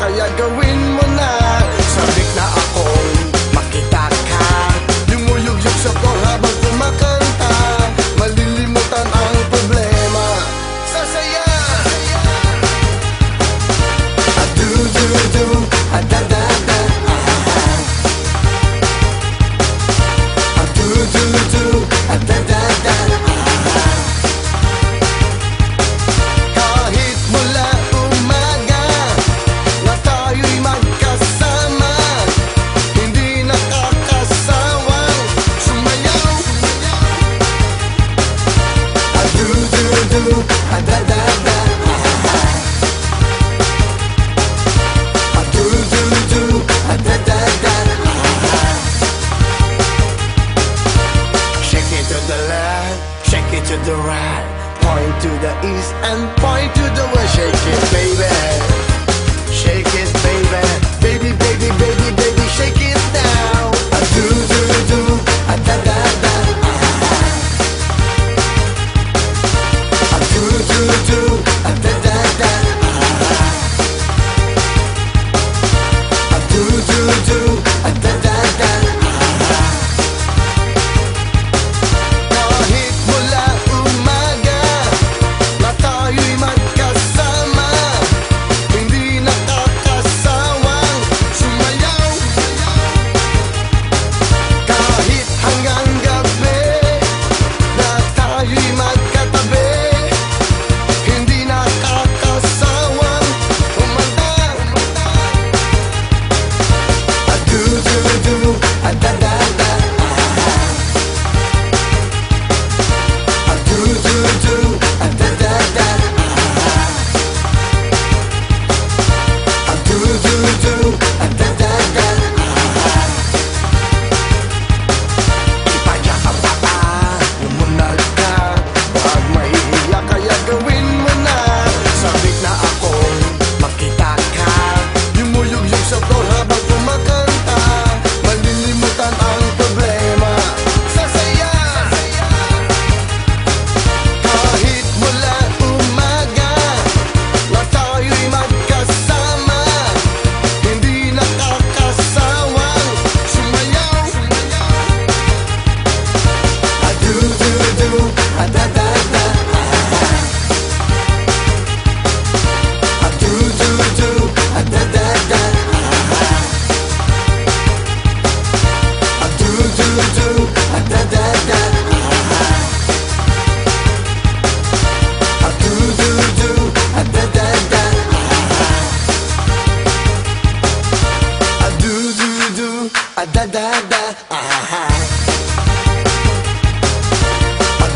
Kaya gawin mo na. Sabik na Rocket to the right. Point to the east and point to the west Shake it baby.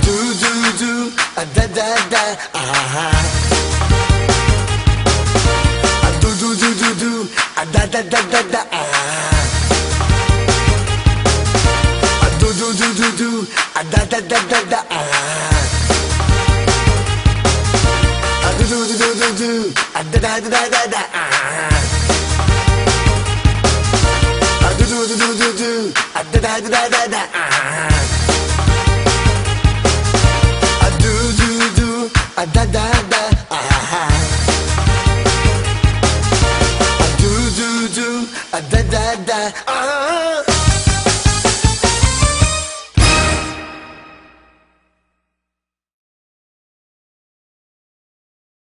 Do do do, da da da, ah. Do do do do do, da da da da da, ah. Do do do do do, da da da da da, ah. Do do do do do, da da da da da. da da da da da. Ah. I do do do. I da da.